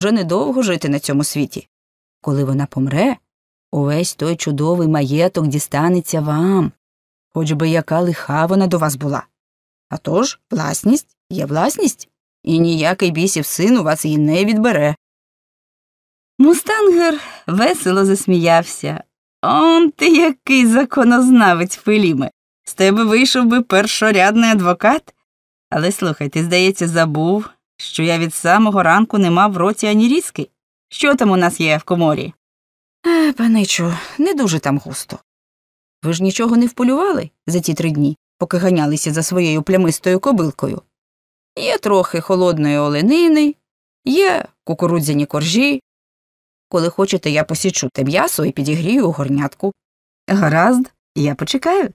вже недовго жити на цьому світі. Коли вона помре, увесь той чудовий маєток дістанеться вам, хоч би яка лиха вона до вас була. А тож, власність є власність, і ніякий бісів син у вас її не відбере. Мустангер весело засміявся. Он ти який законознавець, Феліме. З тебе вийшов би першорядний адвокат. Але слухай, ти, здається, забув, що я від самого ранку не мав в роті ані різки. Що там у нас є в коморі? Е, паничу, не дуже там густо. Ви ж нічого не вполювали за ті три дні, поки ганялися за своєю плямистою кобилкою. Є трохи холодної оленини, є кукурудзяні коржі. Коли хочете, я посічу те м'ясо і підігрію у горнятку. Гаразд, я почекаю.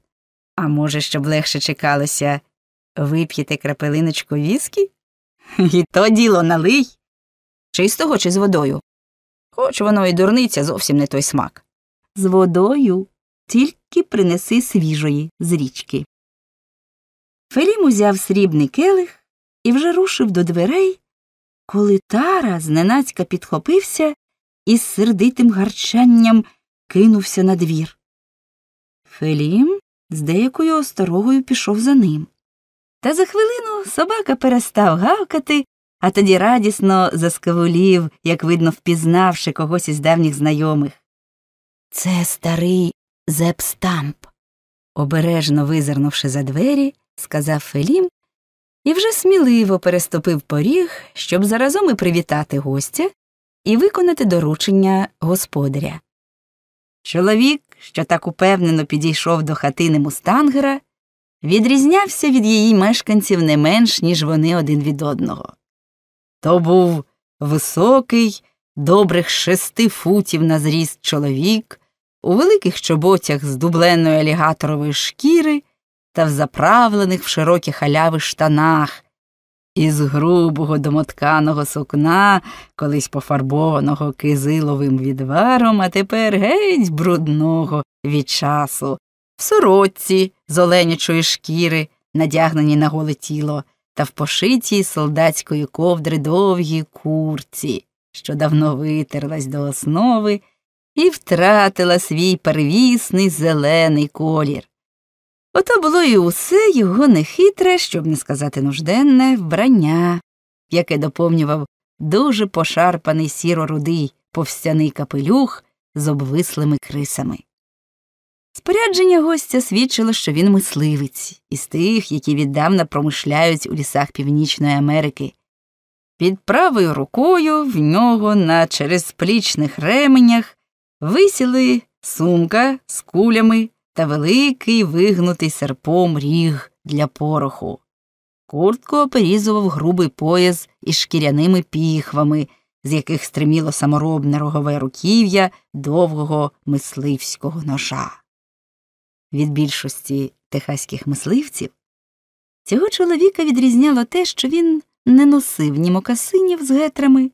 А може, щоб легше чекалося, вип'єте крапелиночку віскі? І то діло налий. Чистого чи з водою? Хоч воно і дурниця зовсім не той смак. З водою тільки принеси свіжої з річки. Фелім узяв срібний келих і вже рушив до дверей, коли Тара зненацька підхопився і з сердитим гарчанням кинувся на двір. Фелім з деякою осторогою пішов за ним. Та за хвилину собака перестав гавкати, а тоді радісно заскавулів, як видно, впізнавши когось із давніх знайомих. Це старий Зепстамп, обережно визирнувши за двері, сказав Фелім і вже сміливо переступив поріг, щоб заразом і привітати гостя і виконати доручення господаря. Чоловік, що так упевнено підійшов до хатини мустангера, відрізнявся від її мешканців не менш, ніж вони один від одного. То був високий, добрих шести футів на зріст чоловік, у великих чоботях з дубленої алігаторової шкіри та в заправлених в широкі халяви штанах, із грубого домотканого сукна, колись пофарбованого кизиловим відваром, а тепер геть брудного від часу, в сорочці з оленячої шкіри, надягнені на голе тіло, та в пошитій солдатської ковдри довгій курці, що давно витерлась до основи і втратила свій первісний зелений колір. Ото було і усе його нехитре, щоб не сказати нужденне, вбрання, яке доповнював дуже пошарпаний сіро рудий повстяний капелюх з обвислими крисами. Спорядження гостя свідчило, що він мисливець із тих, які віддавна промишляють у лісах Північної Америки. Під правою рукою в нього на черезплічних ременях висіли сумка з кулями та великий вигнутий серпом ріг для пороху. Куртку оперізував грубий пояс із шкіряними піхвами, з яких стриміло саморобне рогове руків'я довгого мисливського ножа. Від більшості техаських мисливців цього чоловіка відрізняло те, що він не носив ні мокасинів з гетрами,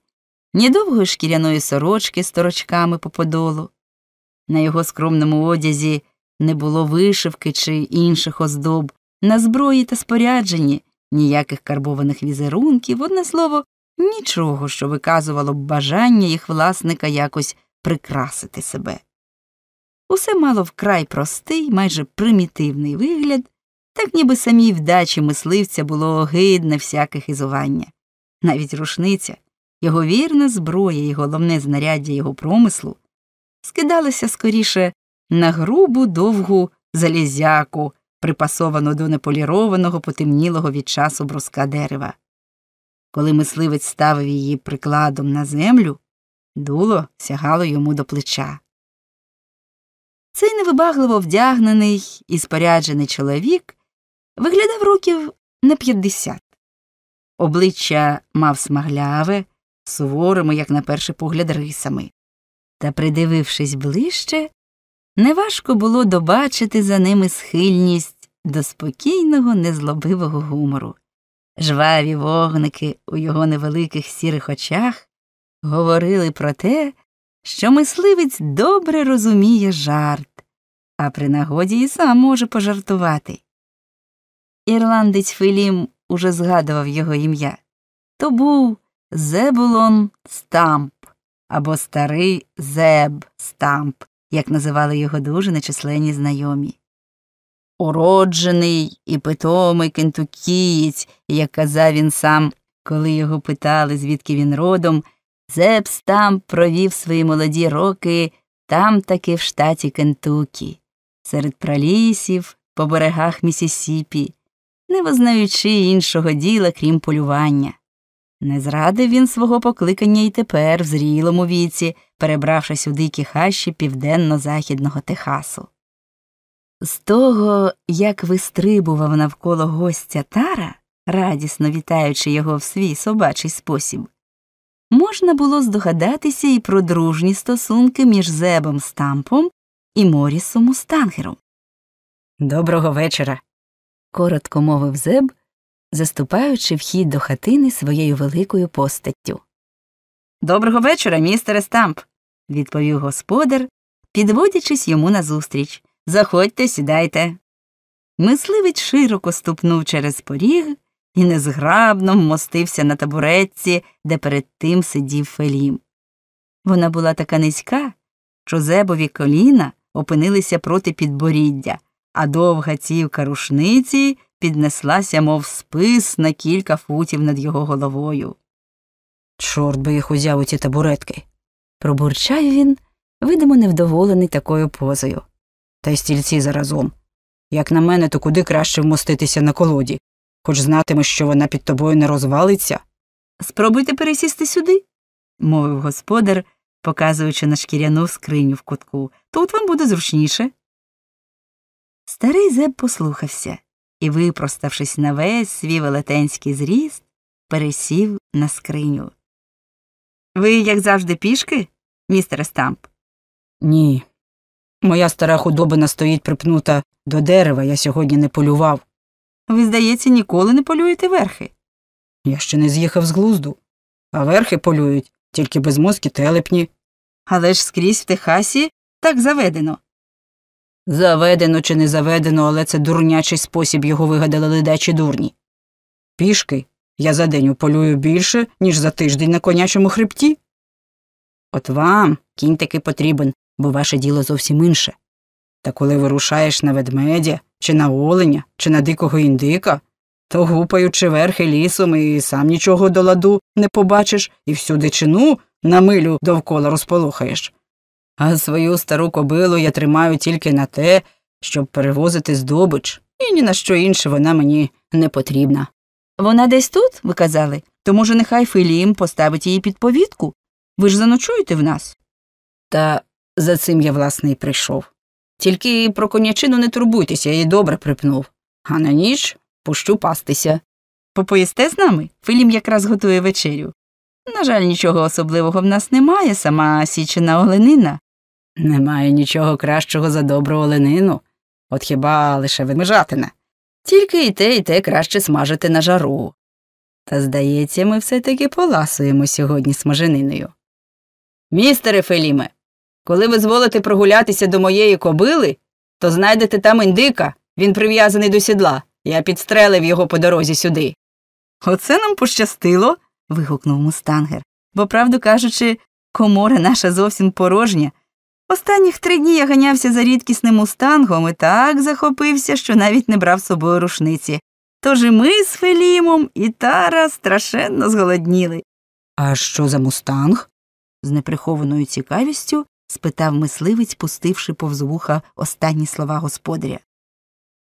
ні довгої шкіряної сорочки з торочками по подолу. На його скромному одязі не було вишивки чи інших оздоб, на зброї та спорядженні, ніяких карбованих візерунків, одне слово, нічого, що виказувало б бажання їх власника якось прикрасити себе. Усе мало вкрай простий, майже примітивний вигляд, так ніби самій вдачі мисливця було огидне всяке хизування. Навіть рушниця, його вірна зброя і головне знаряддя його промислу, скидалися скоріше на грубу довгу залізяку, припасовану до неполірованого, потемнілого від часу бруска дерева. Коли мисливець ставив її прикладом на землю, дуло сягало йому до плеча. Цей невибагливо вдягнений і споряджений чоловік виглядав років на п'ятдесят. Обличчя мав смагляве, суворими, як на перший погляд, рисами. Та, придивившись ближче, неважко було добачити за ними схильність до спокійного, незлобивого гумору. Жваві вогники у його невеликих сірих очах говорили про те, що мисливець добре розуміє жарт, а при нагоді і сам може пожартувати. Ірландець Фелім уже згадував його ім'я. То був Зебулон Стамп або старий Зеб Стамп, як називали його дуже нечисленні знайомі. Уроджений і питомий кентукієць, як казав він сам, коли його питали, звідки він родом, Зеб Стамп провів свої молоді роки там таки в штаті Кентукі, серед пралісів, по берегах Місісіпі, не визнаючи іншого діла, крім полювання. Не зрадив він свого покликання і тепер, в зрілому віці, перебравшись у дикі хащі південно-західного Техасу. З того, як вистрибував навколо гостя Тара, радісно вітаючи його в свій собачий спосіб, можна було здогадатися і про дружні стосунки між Зебом Стампом і Морісом Мустангером. Доброго вечора. коротко мовив Зеб, заступаючи вхід до хатини своєю великою постаттю. Доброго вечора, містере Стамп, відповів господар, підводячись йому назустріч. Заходьте, сідайте. Мисливець широко ступнув через поріг і незграбно вмостився на табуретці, де перед тим сидів Фелім. Вона була така низька, що зебові коліна опинилися проти підборіддя, а довга цівка рушниці піднеслася, мов спис на кілька футів над його головою. Чорт би їх узяв у ті табуретки. пробурчав він, видимо, невдоволений такою позою. Та й стільці заразом. Як на мене, то куди краще вмоститися на колоді, хоч знатимеш, що вона під тобою не розвалиться. Спробуйте пересісти сюди, мовив господар, показуючи на шкіряну скриню в кутку. Тут вам буде зручніше. Старий Зеб послухався і, випроставшись на весь свій велетенський зріст, пересів на скриню. Ви, як завжди, пішки, містере Стамп? Ні. Моя стара худобина стоїть припнута до дерева, я сьогодні не полював. Ви, здається, ніколи не полюєте верхи. Я ще не з'їхав з глузду, а верхи полюють тільки безмозкі телепні. Але ж скрізь в Техасі так заведено. Заведено чи не заведено, але це дурнячий спосіб його вигадали ледачі дурні. Пішки я за день уполюю більше, ніж за тиждень на конячому хребті. От вам кінь таки потрібен, бо ваше діло зовсім інше. Та коли вирушаєш на ведмедя, чи на оленя, чи на дикого індика, то гупаючи верхи лісом і сам нічого до ладу не побачиш і всю дичину на милю довкола розполохаєш. А свою стару кобилу я тримаю тільки на те, щоб перевозити здобич, і ні на що інше вона мені не потрібна. Вона десь тут, ви казали, то, може, нехай Фелім поставить її під повідку? Ви ж заночуєте в нас? Та за цим я, власне, і прийшов. Тільки про конячину не турбуйтеся, я її добре припнув. А на ніч пущу пастися. Попоїсте з нами? Фелім якраз готує вечерю. На жаль, нічого особливого в нас немає, сама січена оленина. Немає нічого кращого за добру оленину, от хіба лише ведмежатина. Тільки і те, і те краще смажити на жару. Та, здається, ми все таки поласуємо сьогодні смажениною. Містере Феліме, коли ви зволите прогулятися до моєї кобили, то знайдете там індика, він прив'язаний до сідла. Я підстрелив його по дорозі сюди. Оце нам пощастило. вигукнув мустангер. Бо, правду кажучи, комора наша зовсім порожня. Останніх три дні я ганявся за рідкісним мустангом і так захопився, що навіть не брав з собою рушниці. Тож і ми з Фелімом і Тара страшенно зголодніли. А що за мустанг? з неприхованою цікавістю спитав мисливець, пустивши повз вуха останні слова господаря.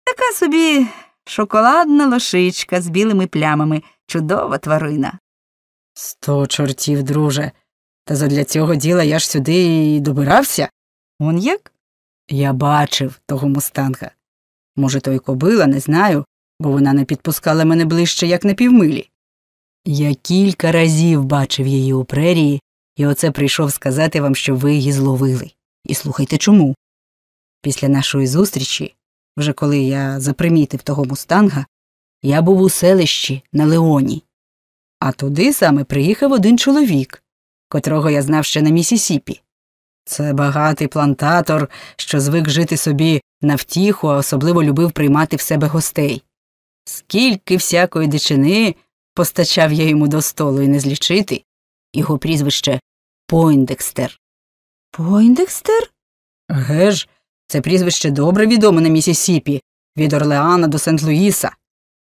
Така собі шоколадна лошичка з білими плямами, чудова тварина. Сто чортів, друже. Та задля цього діла я ж сюди і добирався. Он як? Я бачив того мустанга. Може, то й кобила, не знаю, бо вона не підпускала мене ближче, як на півмилі. Я кілька разів бачив її у прерії, і оце прийшов сказати вам, що ви її зловили. І слухайте чому. Після нашої зустрічі, вже коли я запримітив того мустанга, я був у селищі на Леоні, а туди саме приїхав один чоловік, котрого я знав ще на Місісіпі. Це багатий плантатор, що звик жити собі на втіху, а особливо любив приймати в себе гостей. Скільки всякої дичини постачав я йому до столу і не злічити, його прізвище Пойндекстер. Пойндекстер? Ж, це прізвище добре відоме на Місісіпі, від Орлеана до Сент-Луїса.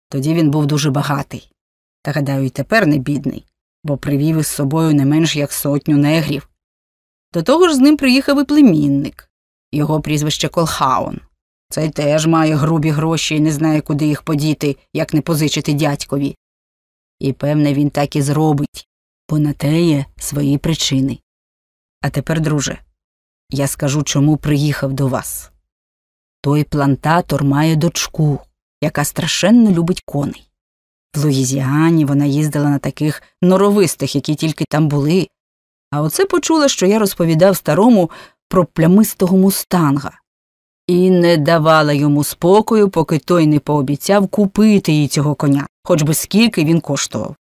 Тоді він був дуже багатий. Та гадаю, й тепер не бідний, бо привів із собою не менш як сотню негрів. До того ж з ним приїхав і племінник, його прізвище Колхаун. Цей теж має грубі гроші і не знає, куди їх подіти, як не позичити дядькові. І, певне, він так і зробить, бо на те є свої причини. А тепер, друже, я скажу, чому приїхав до вас. Той плантатор має дочку, яка страшенно любить коней. В Луїзіані вона їздила на таких норовистих, які тільки там були, а оце почула, що я розповідав старому про плямистого мустанга, і не давала йому спокою, поки той не пообіцяв купити їй цього коня, хоч би скільки він коштував.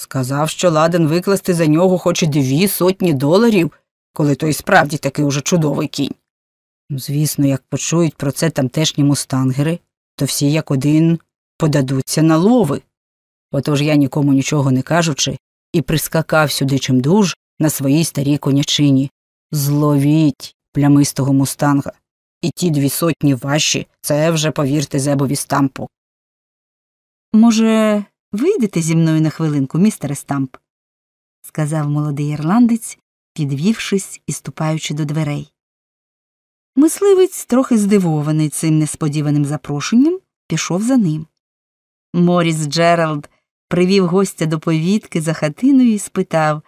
Сказав, що ладен викласти за нього хоч і дві сотні доларів, коли той справді такий уже чудовий кінь. Ну, Звісно, як почують про це тамтешні мустангери, то всі як один подадуться на лови. Отож я нікому нічого не кажучи, і прискакав сюди чимдуж на своїй старій конячині. Зловіть плямистого мустанга. І ті дві сотні ваші, це вже повірте зебові стампу. Може, вийдете зі мною на хвилинку, містере Стамп? сказав молодий ірландець, підвівшись і ступаючи до дверей. Мисливець, трохи здивований цим несподіваним запрошенням, пішов за ним. Моріс Джеральд привів гостя до повітки за хатиною і спитав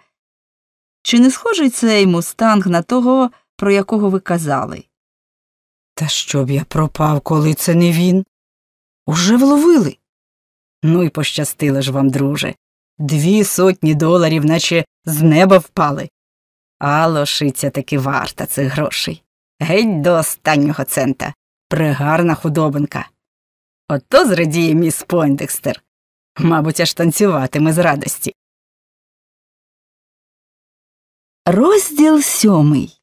Чи не схожий цей мустанг на того, про якого ви казали? Та щоб я пропав, коли це не він? Уже вловили. Ну і пощастило ж вам, друже. Дві сотні доларів, наче з неба впали. А лошиця таки варта цих грошей. Геть до останнього цента. Пригарна худобинка. Ото зрадіє міс Пойндекстер. Мабуть, аж танцюватиме з радості. Розділ сьомий.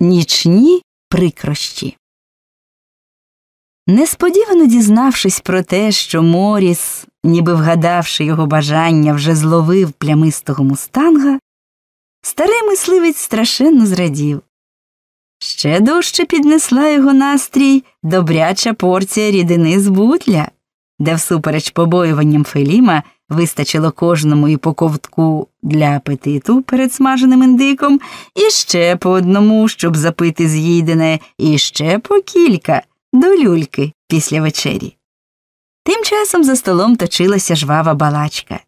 Нічні прикрощі. Несподівано дізнавшись про те, що Моріс, ніби вгадавши його бажання, вже зловив плямистого мустанга, старий мисливець страшенно зрадів. Ще дужче піднесла його настрій добряча порція рідини з бутля, де, всупереч побоюванням Феліма, вистачило кожному і по ковтку для апетиту перед смаженим індиком, і ще по одному, щоб запити з'їдене, і ще по кілька до люльки після вечері. Тим часом за столом точилася жвава балачка.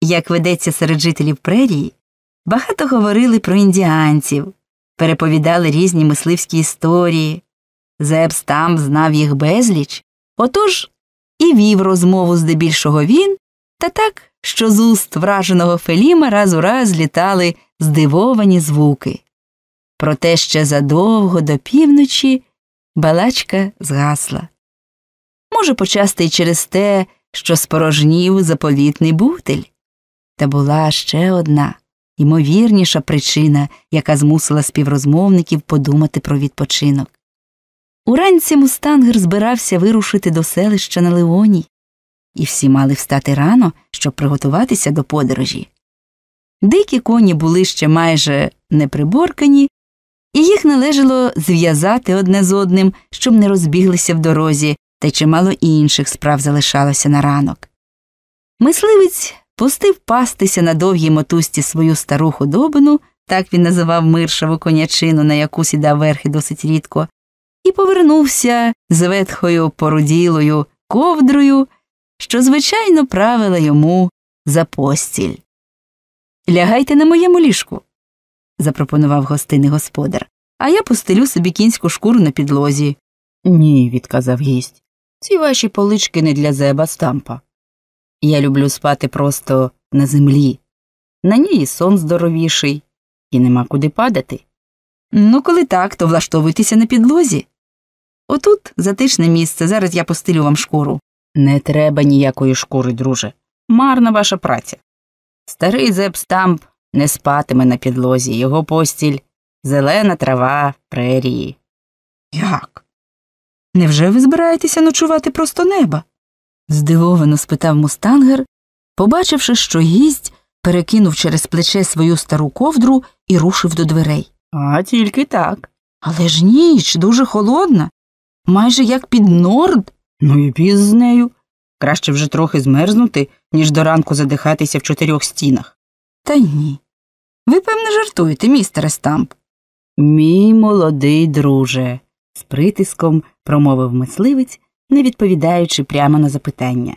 Як ведеться серед жителів прерії, багато говорили про індіанців, переповідали різні мисливські історії. Зебс там знав їх безліч, отож і вів розмову здебільшого він, та так, що з уст враженого Феліма раз у раз злітали здивовані звуки. Проте ще задовго до півночі балачка згасла. Може, почасти й через те, що спорожнів заповітний бутель. Та була ще одна ймовірніша причина, яка змусила співрозмовників подумати про відпочинок. Уранці мустангер збирався вирушити до селища на Леоній, і всі мали встати рано, щоб приготуватися до подорожі. Дикі коні були ще майже неприборкані, і їх належало зв'язати одне з одним, щоб не розбіглися в дорозі, та й чимало інших справ залишалося на ранок. Мисливець пустив пастися на довгій мотузці свою стару худобину, так він називав миршаву конячину, на яку сідав верхи досить рідко, і повернувся з ветхою поруділою ковдрою, що, звичайно, правила йому за постіль. Лягайте на моєму ліжку, запропонував гостинний господар, а я постелю собі кінську шкуру на підлозі. Ні, відказав гість. Ці ваші полички не для зеба стампа. Я люблю спати просто на землі. На ній і сон здоровіший, і нема куди падати. Ну, коли так, то влаштовуйтеся на підлозі. Отут затишне місце, зараз я постелю вам шкуру. Не треба ніякої шкури, друже. Марна ваша праця. Старий зеб стамп не спатиме на підлозі, його постіль зелена трава прерії. Як? Невже ви збираєтеся ночувати просто неба? здивовано спитав мустангер, Побачивши, що гість, перекинув через плече свою стару ковдру і рушив до дверей. А тільки так. Але ж ніч дуже холодна, майже як під норд. Ну і піз з нею. Краще вже трохи змерзнути, ніж до ранку задихатися в чотирьох стінах. Та ні. Ви, певне, жартуєте, містере Стамп. Мій молодий друже, з притиском промовив мисливець, не відповідаючи прямо на запитання.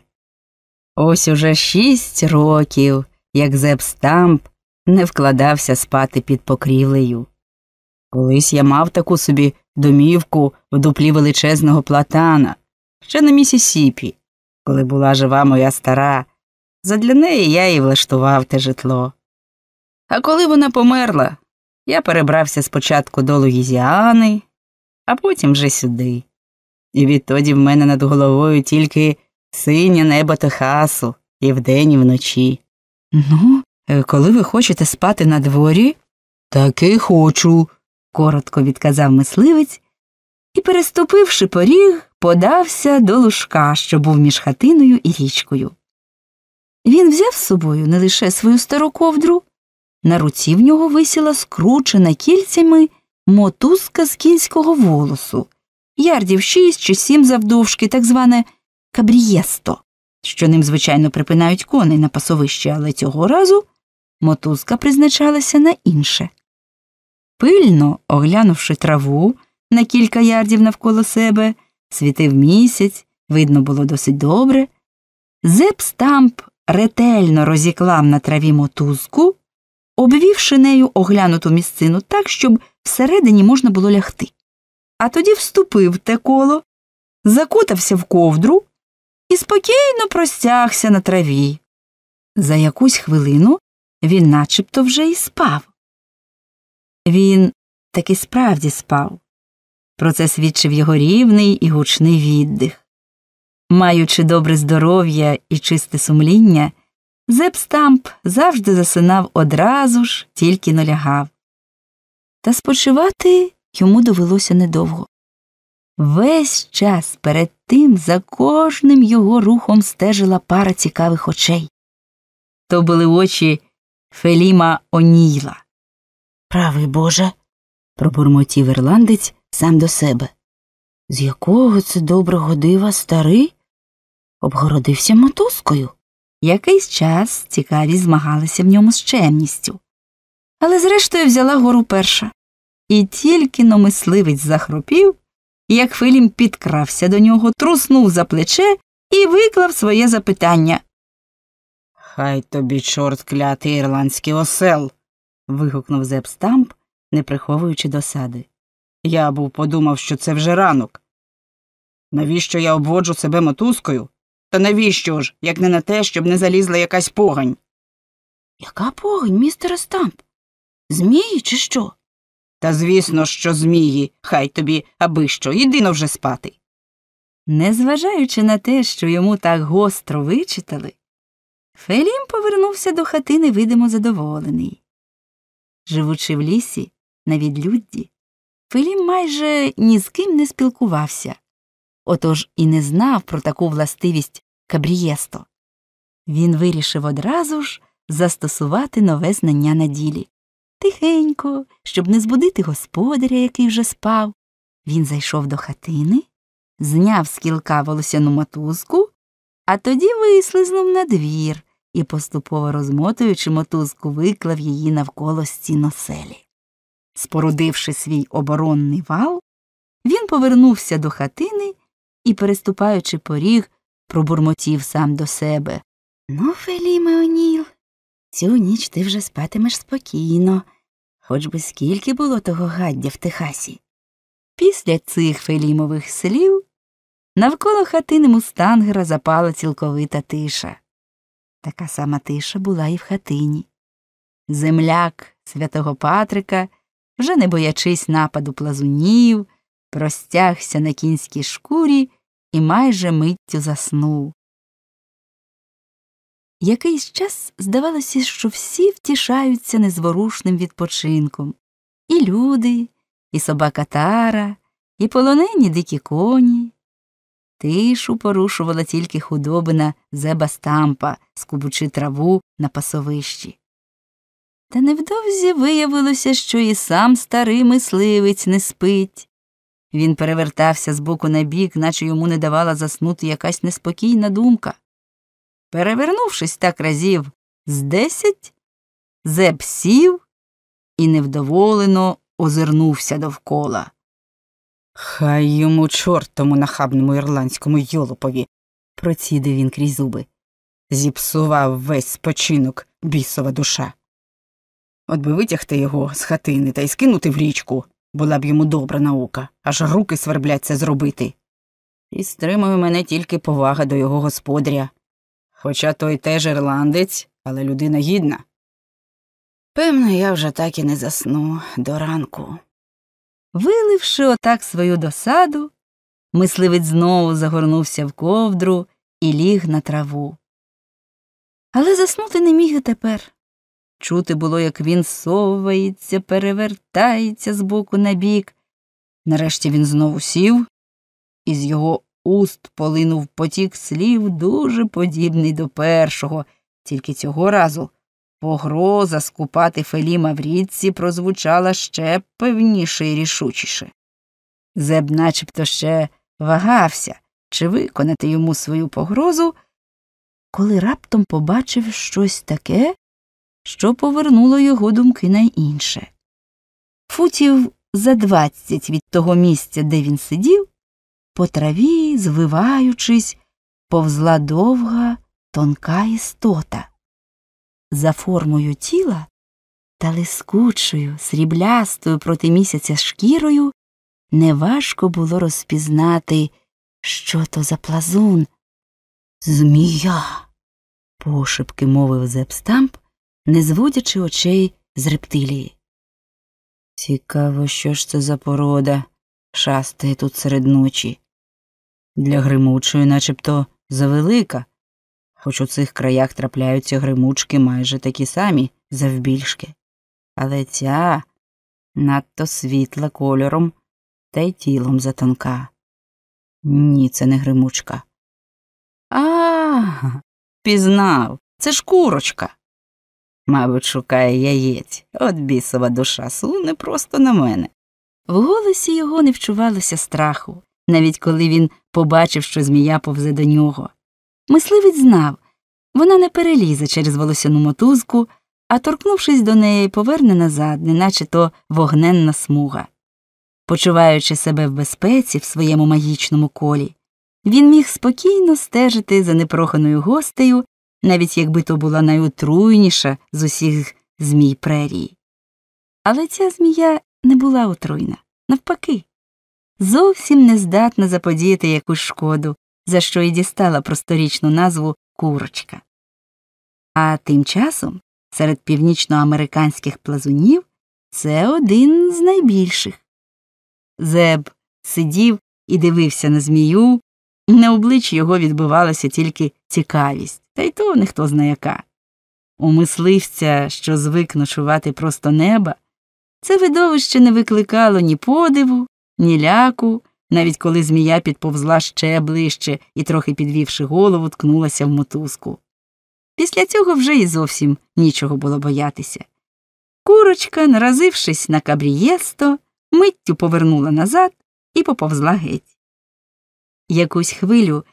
Ось уже шість років, як Зеп Стамп не вкладався спати під покрівлею. Колись я мав таку собі домівку в дуплі величезного платана, ще на Місісіпі, коли була жива моя стара. Задля неї я і влаштував те житло. А коли вона померла, я перебрався спочатку до Луїзіани, а потім вже сюди. І відтоді в мене над головою тільки синє небо Техасу і вдень, і вночі. Ну, е, коли ви хочете спати на дворі? Таки хочу, коротко відказав мисливець і, переступивши поріг, подався до лужка, що був між хатиною і річкою. Він взяв з собою не лише свою стару ковдру, на руці в нього висіла скручена кільцями мотузка з кінського волосу, ярдів шість чи сім завдовжки, так зване кабрієсто, що ним, звичайно, припинають коней на пасовище, але цього разу мотузка призначалася на інше. Пильно оглянувши траву на кілька ярдів навколо себе, світив місяць, видно було досить добре. Зеп Стамп ретельно розіклав на траві мотузку, обвівши нею оглянуту місцину так, щоб всередині можна було лягти. А тоді вступив те коло, закутався в ковдру і спокійно простягся на траві. За якусь хвилину він начебто вже й спав. Він таки справді спав. Про це свідчив його рівний і гучний віддих. Маючи добре здоров'я і чисте сумління, Зеп Стамп завжди засинав одразу ж, тільки налягав. Та спочивати йому довелося недовго. Весь час перед тим за кожним його рухом стежила пара цікавих очей. То були очі Феліма Оніла. Правий Боже. пробурмотів ірландець сам до себе. З якого це доброго дива старий обгородився мотузкою. Якийсь час цікавість змагалася в ньому з чемністю. Але зрештою взяла гору перша. І тільки но мисливець захропів, як Филім підкрався до нього, труснув за плече і виклав своє запитання. Хай тобі, чорт клятий ірландський осел. вигукнув Зеп Стамп, не приховуючи досади. Я був подумав, що це вже ранок. Навіщо я обводжу себе мотузкою? Та навіщо ж, як не на те, щоб не залізла якась погань? Яка погань, містере Стамп? Змії, чи що? Та звісно, що змії, хай тобі аби що, єдино вже спати. Незважаючи на те, що йому так гостро вичитали, Фелім повернувся до хати невидимо задоволений. Живучи в лісі, на відлюдді, Фелім майже ні з ким не спілкувався, отож і не знав про таку властивість кабрієсто. Він вирішив одразу ж застосувати нове знання на ділі. Тихенько, щоб не збудити господаря, який вже спав, він зайшов до хатини, зняв з кілка волосяну мотузку, а тоді вислизнув на двір і, поступово розмотуючи мотузку, виклав її навколо стіноселі. Спорудивши свій оборонний вал, він повернувся до хатини і, переступаючи поріг, пробурмотів сам до себе. Ну, Феліме Оніл, цю ніч ти вже спатимеш спокійно, хоч би скільки було того гаддя в Техасі. Після цих Фелімових слів навколо хатини мустангера запала цілковита тиша. Така сама тиша була і в хатині. Земляк святого Патрика, вже не боячись нападу плазунів, простягся на кінській шкурі і майже миттю заснув. Якийсь час здавалося, що всі втішаються незворушним відпочинком і люди, і собака тара, і полонені дикі коні. Тишу порушувала тільки худобина зеба стампа, скубучи траву на пасовищі. Та невдовзі виявилося, що і сам старий мисливець не спить. Він перевертався з боку на бік, наче йому не давала заснути якась неспокійна думка. Перевернувшись так разів з десять, зеб сів і невдоволено озирнувся довкола. Хай йому чорт тому нахабному ірландському йолопові, процідив він крізь зуби. Зіпсував весь спочинок бісова душа. От би витягти його з хатини та й скинути в річку, була б йому добра наука, аж руки сверблять це зробити. І стримує мене тільки повага до його господаря. Хоча той теж ірландець, але людина гідна. Певно, я вже так і не засну до ранку. Виливши отак свою досаду, мисливець знову загорнувся в ковдру і ліг на траву. Але заснути не міг і тепер. Чути було, як він совається, перевертається з боку на бік. Нарешті він знову сів, і з його уст полинув потік слів, дуже подібний до першого, тільки цього разу погроза скупати Феліма в річці прозвучала ще певніше і рішучіше. Зеб начебто ще вагався, чи виконати йому свою погрозу, коли раптом побачив щось таке, що повернуло його думки на інше. Футів за двадцять від того місця, де він сидів, по траві, звиваючись, повзла довга, тонка істота. За формою тіла та лискучою, сріблястою проти місяця шкірою неважко було розпізнати, що то за плазун. Змія. пошепки мовив Зепстамп, не зводячи очей з рептилії. Цікаво, що ж це за порода шастає тут серед ночі. Для гримучої начебто завелика, хоч у цих краях трапляються гримучки майже такі самі завбільшки. Але ця надто світла кольором та й тілом затонка. Ні, це не гримучка. А, пізнав, це ж курочка. Мабуть, шукає яєць, от бісова душа суне просто на мене. В голосі його не вчувалося страху, навіть коли він побачив, що змія повзе до нього. Мисливець знав вона не перелізе через волосяну мотузку, а торкнувшись до неї, поверне назад, неначе то вогненна смуга. Почуваючи себе в безпеці в своєму магічному колі, він міг спокійно стежити за непроханою гостею навіть якби то була найотруйніша з усіх змій прерії. Але ця змія не була отруйна, навпаки, зовсім не здатна заподіяти якусь шкоду, за що й дістала просторічну назву курочка. А тим часом серед північноамериканських плазунів це один з найбільших. Зеб сидів і дивився на змію, на обличчі його відбивалася тільки цікавість та й то ніхто зна яка. У мисливця, що звик ночувати просто неба, це видовище не викликало ні подиву, ні ляку, навіть коли змія підповзла ще ближче і, трохи підвівши голову, ткнулася в мотузку. Після цього вже і зовсім нічого було боятися. Курочка, наразившись на кабрієсто, миттю повернула назад і поповзла геть. Якусь хвилю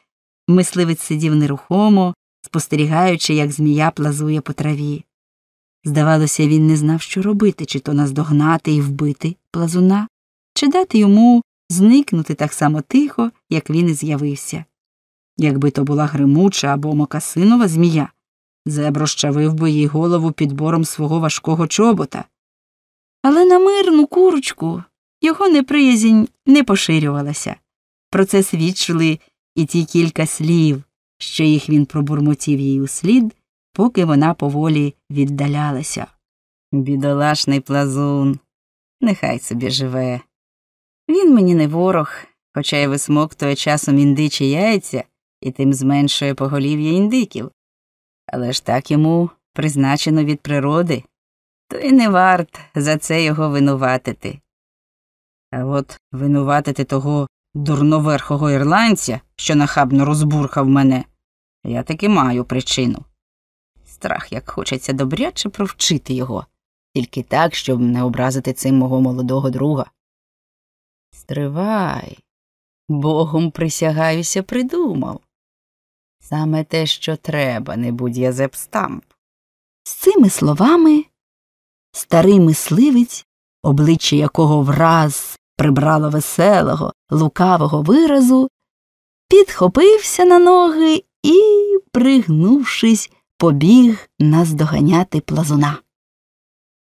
мисливець сидів нерухомо, спостерігаючи, як змія плазує по траві. Здавалося, він не знав, що робити, чи то наздогнати і вбити плазуна, чи дати йому зникнути так само тихо, як він і з'явився. Якби то була гримуча або мокасинова змія, зебро щавив би їй голову підбором свого важкого чобота. Але на мирну курочку його неприязнь не поширювалася. Про це свідчили і ті кілька слів, що їх він пробурмотів їй услід, поки вона поволі віддалялася. Бідолашний плазун, нехай собі живе. Він мені не ворог, хоча й висмоктує часом індичі яйця і тим зменшує поголів'я індиків. Але ж так йому призначено від природи, то й не варт за це його винуватити. А от винуватити того дурноверхого ірландця, що нахабно розбурхав мене, я таки маю причину. Страх, як хочеться добряче провчити його, тільки так, щоб не образити цим мого молодого друга. Стривай, богом присягаюся, придумав. Саме те, що треба, не будь Язеп Стамп. З цими словами старий мисливець, обличчя якого враз прибрало веселого, лукавого виразу, підхопився на ноги і, пригнувшись, побіг наздоганяти плазуна.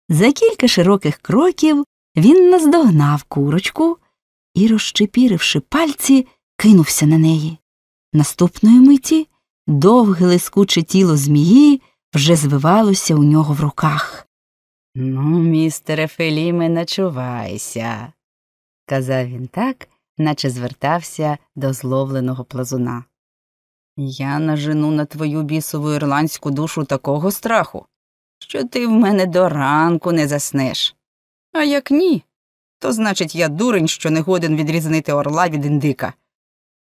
За кілька широких кроків він наздогнав курочку і, розчепіривши пальці, кинувся на неї. Наступної миті довге лискуче тіло змії вже звивалося у нього в руках. Ну, містере Феліме, начувайся, казав він так, наче звертався до зловленого плазуна. Я нажену на твою бісову ірландську душу такого страху, що ти в мене до ранку не заснеш. А як ні, то значить я дурень, що не годен відрізнити орла від індика.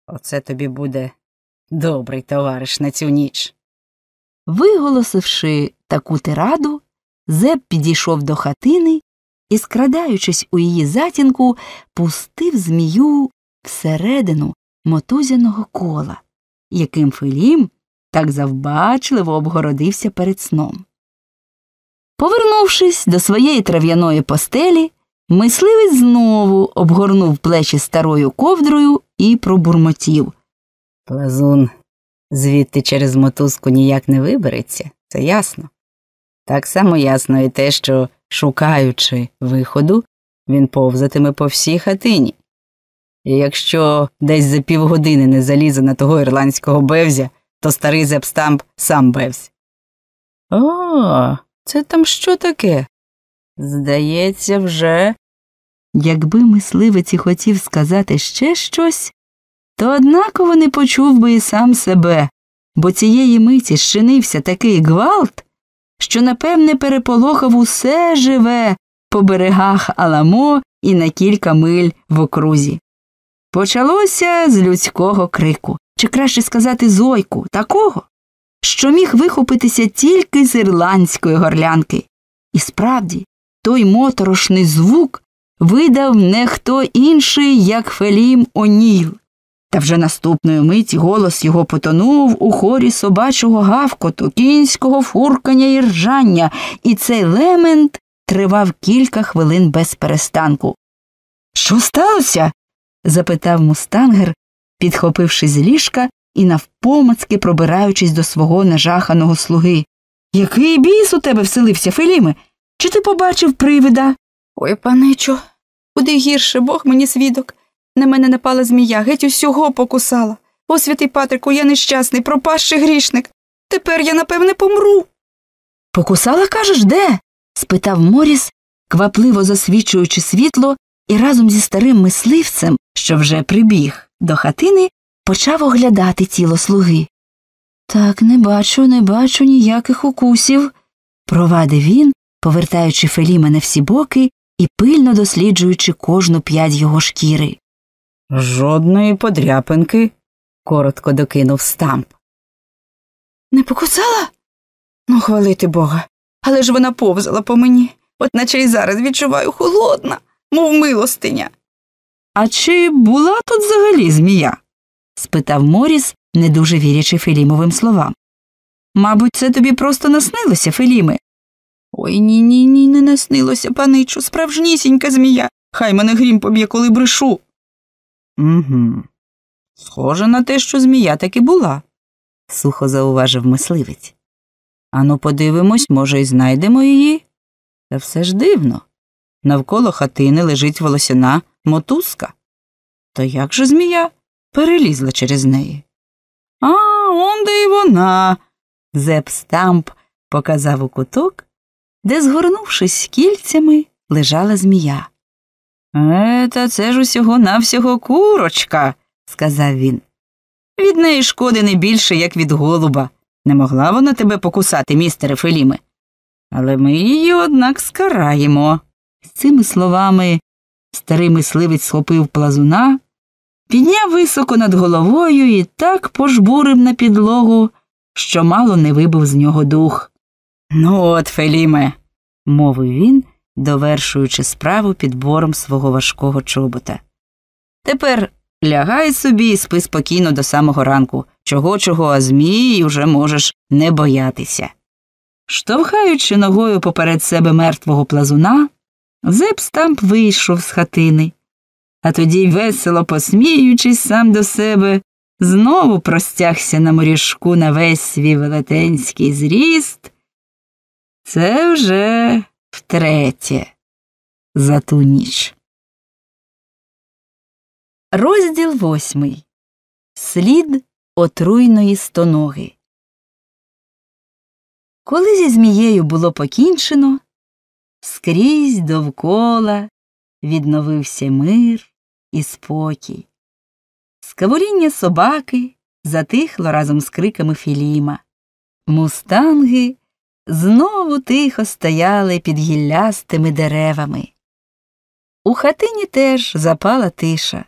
Оце тобі буде добрий товариш на цю ніч. Виголосивши таку тираду, Зеб підійшов до хатини і, скрадаючись у її затінку, пустив змію всередину мотузяного кола, яким Фелім так завбачливо обгородився перед сном. Повернувшись до своєї трав'яної постелі, мисливець знову обгорнув плечі старою ковдрою і пробурмотів. Плазун звідти через мотузку ніяк не вибереться, це ясно. Так само ясно і те, що, шукаючи виходу, він повзатиме по всій хатині. І якщо десь за півгодини не залізе на того ірландського бевзя, то старий зепстамп сам бевсь. О, це там що таке? Здається, вже. Якби мисливець хотів сказати ще щось, то однаково не почув би і сам себе, бо цієї миті щинився такий гвалт, що, напевне, переполохав усе живе по берегах Аламо і на кілька миль в окрузі. Почалося з людського крику, чи краще сказати зойку, такого, що міг вихопитися тільки з ірландської горлянки. І справді, той моторошний звук видав не хто інший, як Фелім Оніл. Та вже наступної миті голос його потонув у хорі собачого гавкоту, кінського фуркання і ржання, і цей лемент тривав кілька хвилин без перестанку. Що сталося? запитав мустангер, підхопивши з ліжка і навпомацки пробираючись до свого нажаханого слуги. Який біс у тебе вселився, Феліме? Чи ти побачив привида? Ой, паничо, куди гірше Бог мені свідок. На мене напала змія, геть усього покусала. О, святий Патрику, я нещасний, пропащий грішник. Тепер я, напевне, помру. Покусала, кажеш, де? спитав Моріс, квапливо засвічуючи світло, і разом зі старим мисливцем, що вже прибіг до хатини, почав оглядати тіло слуги. Так, не бачу, не бачу ніяких укусів, провадив він, повертаючи Феліма на всі боки і пильно досліджуючи кожну п'ять його шкіри. Жодної подряпинки, коротко докинув стамп. Не покусала? Ну, хвалити бога. Але ж вона повзала по мені, от наче й зараз відчуваю холодна, мов милостиня. А чи була тут взагалі змія? спитав Моріс, не дуже вірячи Фелімовим словам. Мабуть, це тобі просто наснилося, Феліме. Ой ні ні ні, не наснилося, паничу, справжнісінька змія. Хай мене грім поб'є, коли брешу. Угу. Схоже на те, що змія таки була, сухо зауважив мисливець. Ану, подивимось, може, і знайдемо її. Та все ж дивно. Навколо хатини лежить волосяна мотузка. То як же змія перелізла через неї? А, он де й вона. Зеп Стамп показав у куток, де, згорнувшись кільцями, лежала змія. Е, та це ж усього навсього курочка, сказав він. Від неї шкоди не більше, як від голуба. Не могла вона тебе покусати, містере Феліме. Але ми її, однак, скараємо. З цими словами старий мисливець схопив плазуна підняв високо над головою і так пожбурив на підлогу, що мало не вибив з нього дух. Ну от, Феліме, мовив він, довершуючи справу підбором свого важкого чобота. Тепер лягай собі і спи спокійно до самого ранку, чого чого, а змії уже можеш не боятися. Штовхаючи ногою поперед себе мертвого плазуна, Зеп Стамп вийшов з хатини, а тоді, весело посміючись сам до себе, знову простягся на моріжку на весь свій велетенський зріст. Це вже втретє за ту ніч. Розділ восьмий. Слід отруйної стоноги. Коли зі змією було покінчено, скрізь довкола відновився мир і спокій. Скавоління собаки затихло разом з криками Філіма. Мустанги знову тихо стояли під гіллястими деревами. У хатині теж запала тиша.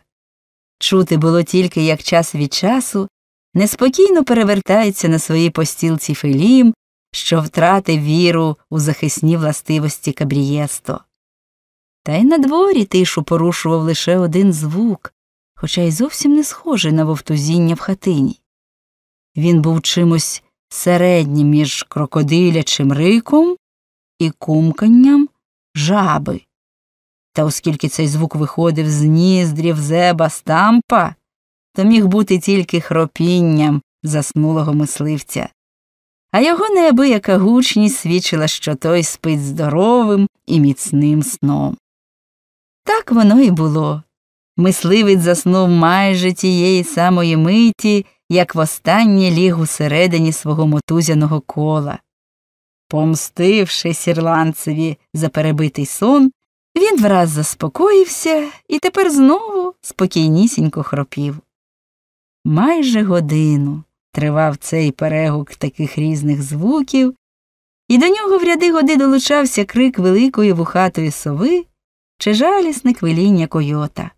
Чути було тільки, як час від часу неспокійно перевертається на своїй постілці Фелім, що втратив віру у захисні властивості Кабрієсто. Та й на дворі тишу порушував лише один звук, хоча й зовсім не схожий на вовтузіння в хатині. Він був чимось середнім між крокодилячим риком і кумканням жаби. Та оскільки цей звук виходив з ніздрів зеба стампа, то міг бути тільки хропінням заснулого мисливця. А його неабияка гучність свідчила, що той спить здоровим і міцним сном. Так воно і було. Мисливець заснув майже тієї самої миті, як востаннє ліг усередині свого мотузяного кола. Помстившись ірландцеві за перебитий сон, він враз заспокоївся і тепер знову спокійнісінько хропів. Майже годину тривав цей перегук таких різних звуків, і до нього в ряди годи долучався крик великої вухатої сови чи жалісне квиління койота.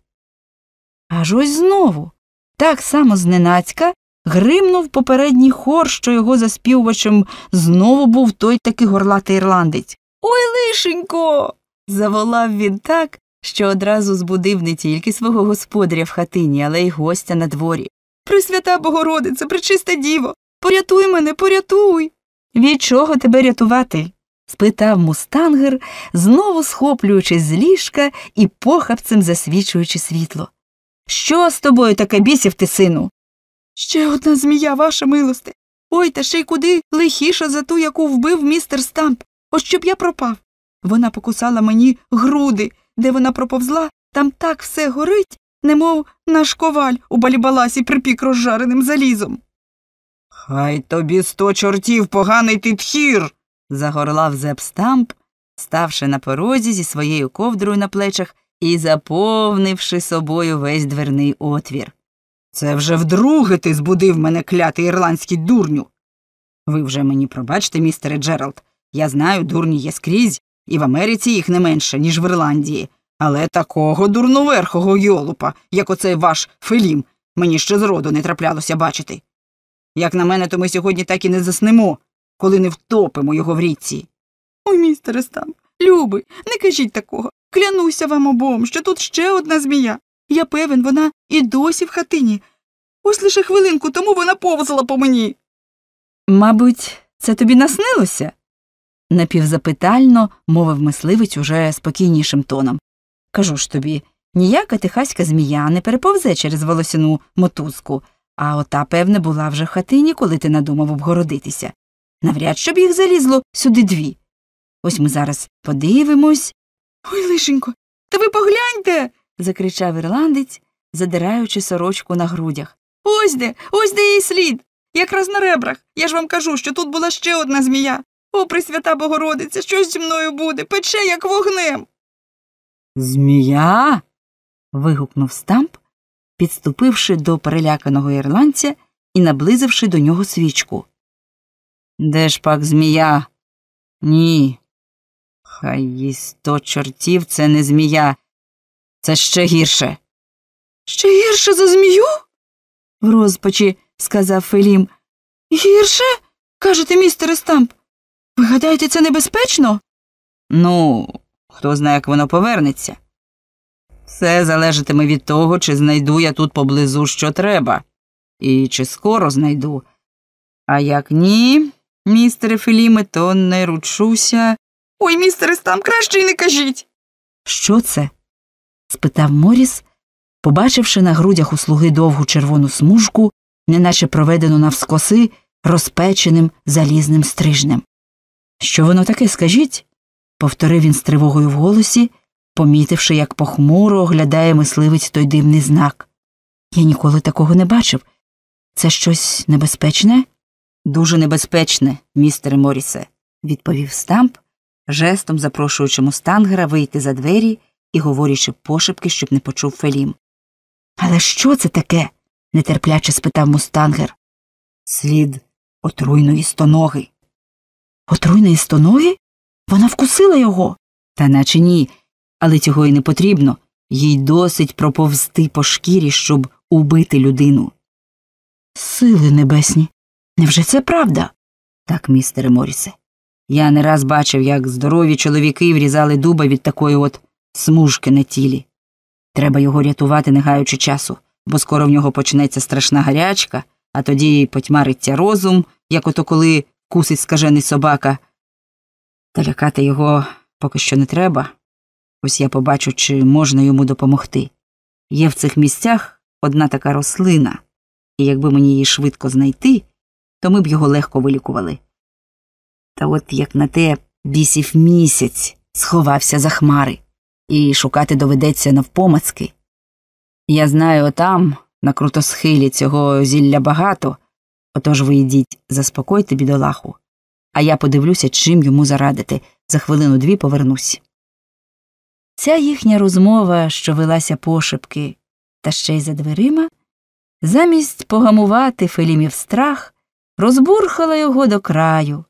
Аж ось знову, так само зненацька, гримнув попередній хор, що його заспівувачем знову був той таки горлатий ірландець. Ой, лишенько. заволав він так, що одразу збудив не тільки свого господаря в хатині, але й гостя на дворі. Пресвята Богородице, пречиста діво, порятуй мене, порятуй. Від чого тебе рятувати? спитав мустангер, знову схоплюючись з ліжка і похапцем засвічуючи світло. Що з тобою таке бісів ти, сину? Ще одна змія, ваша милосте. Ой, та ще й куди лихіша за ту, яку вбив містер Стамп. Ось щоб я пропав. Вона покусала мені груди, де вона проповзла, там так все горить, немов наш коваль у балібаласі припік розжареним залізом. Хай тобі сто чортів поганий ти тхір. загорлав Зеп Стамп, ставши на порозі зі своєю ковдрою на плечах і заповнивши собою весь дверний отвір. Це вже вдруге ти збудив мене клятий ірландський дурню. Ви вже мені пробачте, містере Джеральд. Я знаю, дурні є скрізь, і в Америці їх не менше, ніж в Ірландії. Але такого дурноверхого йолупа, як оцей ваш Фелім, мені ще зроду не траплялося бачити. Як на мене, то ми сьогодні так і не заснемо, коли не втопимо його в річці. Ой, містере Стам, любий, не кажіть такого. Клянуся вам обом, що тут ще одна змія. Я певен, вона і досі в хатині. Ось лише хвилинку тому вона повзала по мені. Мабуть, це тобі наснилося? напівзапитально мовив мисливець уже спокійнішим тоном. Кажу ж тобі, ніяка техаська змія не переповзе через волосяну мотузку, а ота, певне, була вже в хатині, коли ти надумав обгородитися. Навряд щоб їх залізло сюди дві. Ось ми зараз подивимось. Ой, лишенько, та ви погляньте. Закричав ірландець, задираючи сорочку на грудях. Ось де, ось де її слід. Якраз на ребрах. Я ж вам кажу, що тут була ще одна змія. О, Пресвята Богородиця, що зі мною буде? Пече, як вогнем. Змія. вигукнув стамп, підступивши до переляканого ірландця і наблизивши до нього свічку. Де ж пак змія? Ні. Хай їй сто чортів це не змія. Це ще гірше. Ще гірше за змію? в розпачі сказав Фелім. Гірше? кажете, містере Стамп. Ви гадаєте, це небезпечно? Ну, хто знає, як воно повернеться. Все залежатиме від того, чи знайду я тут поблизу що треба, і чи скоро знайду. А як ні, містере Феліме, то не ручуся. Ой, містере Стамп, краще й не кажіть. Що це? Спитав Моріс, побачивши на грудях у слуги довгу червону смужку, неначе проведену навскоси розпеченим залізним стрижнем. Що воно таке, скажіть? повторив він з тривогою в голосі, помітивши, як похмуро оглядає мисливець той дивний знак. Я ніколи такого не бачив. Це щось небезпечне? Дуже небезпечне, містере Морісе, відповів Стамп, жестом запрошуючи мустангера вийти за двері і говорячи пошепки, щоб не почув Фелім. Але що це таке? нетерпляче спитав мустангер. Слід отруйної стоноги. Отруйної стоноги? Вона вкусила його. Та наче ні, але цього й не потрібно. Їй досить проповзти по шкірі, щоб убити людину. Сили небесні. Невже це правда? Так, містере Морісе. Я не раз бачив, як здорові чоловіки врізали дуба від такої от смужки на тілі. Треба його рятувати, не гаючи часу, бо скоро в нього почнеться страшна гарячка, а тоді потьмариться розум, як ото коли кусить скажений собака. Та лякати його поки що не треба. Ось я побачу, чи можна йому допомогти. Є в цих місцях одна така рослина, і якби мені її швидко знайти, то ми б його легко вилікували. Та от як на те бісів місяць сховався за хмари, і шукати доведеться навпомацки. Я знаю, отам, на крутосхилі цього зілля багато, отож ви йдіть, заспокойте бідолаху, а я подивлюся, чим йому зарадити. За хвилину дві повернусь. Ця їхня розмова, що велася пошепки, та ще й за дверима, замість погамувати Фелімів страх, розбурхала його до краю,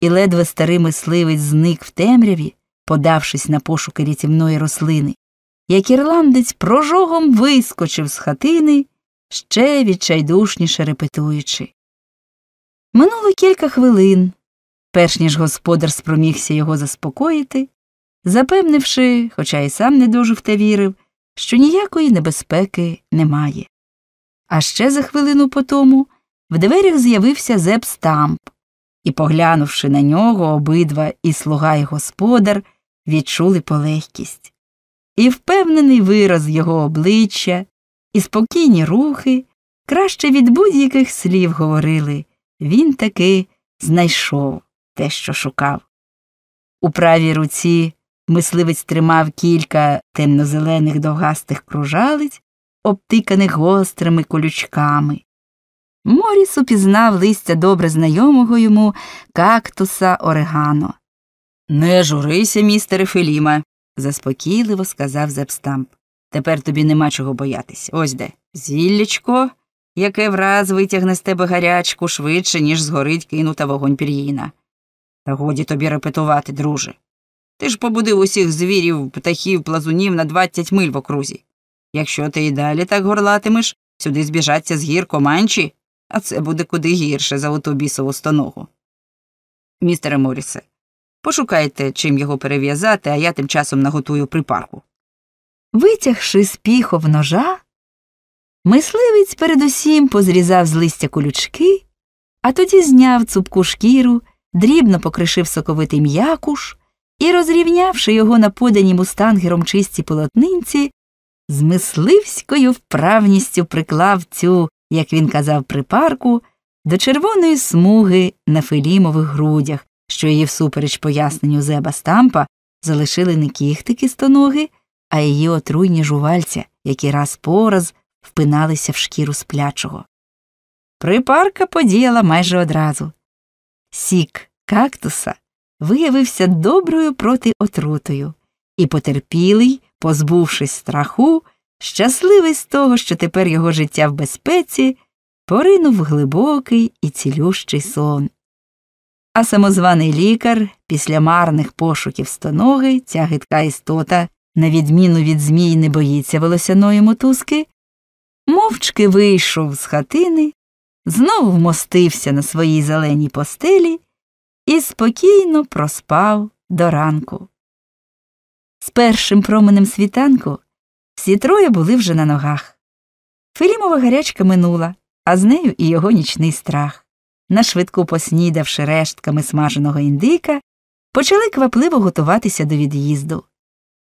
і ледве старий мисливець зник в темряві, подавшись на пошуки рятівної рослини, як ірландець прожогом вискочив з хатини, ще відчайдушніше репетуючи. Минуло кілька хвилин, перш ніж господар спромігся його заспокоїти, запевнивши, хоча й сам не дуже в те вірив, що ніякої небезпеки немає. А ще за хвилину по тому в дверях з'явився Зеп Стамп, і, поглянувши на нього, обидва і слуга і господар відчули полегкість. І впевнений вираз його обличчя, і спокійні рухи краще від будь-яких слів говорили він таки знайшов те, що шукав. У правій руці мисливець тримав кілька темно-зелених довгастих кружалиць, обтиканих гострими колючками. Моріс упізнав листя добре знайомого йому кактуса Орегано. Не журися, містере Феліма, заспокійливо сказав Зепстамп. Тепер тобі нема чого боятись. Ось де. Зіллячко, яке враз витягне з тебе гарячку швидше, ніж згорить кинута вогонь пір'їна. Та годі тобі репетувати, друже. Ти ж побудив усіх звірів, птахів, плазунів на двадцять миль в окрузі. Якщо ти і далі так горлатимеш, сюди збіжаться з гір команчі, а це буде куди гірше за оту бісову стоногу. Містере Морісе, пошукайте, чим його перев'язати, а я тим часом наготую припарку. Витягши з піхов ножа, мисливець передусім позрізав з листя колючки, а тоді зняв цупку шкіру, дрібно покришив соковитий м'якуш і, розрівнявши його на подані мустангером чисті полотнинці, з мисливською вправністю приклав цю, як він казав, припарку до червоної смуги на фелімових грудях, що її, всупереч поясненню зеба стампа, залишили не кіхтики стоноги, а її отруйні жувальця, які раз по раз впиналися в шкіру сплячого. Припарка подіяла майже одразу. Сік кактуса виявився доброю протиотрутою, і потерпілий, позбувшись страху, щасливий з того, що тепер його життя в безпеці, поринув глибокий і цілющий сон. А самозваний лікар, після марних пошуків стоноги, ця гидка істота, на відміну від змій, не боїться волосяної мотузки, мовчки вийшов з хатини, знову вмостився на своїй зеленій постелі і спокійно проспав до ранку. З першим променем світанку всі троє були вже на ногах. Фелімова гарячка минула, а з нею і його нічний страх. Нашвидку поснідавши рештками смаженого індика, почали квапливо готуватися до від'їзду.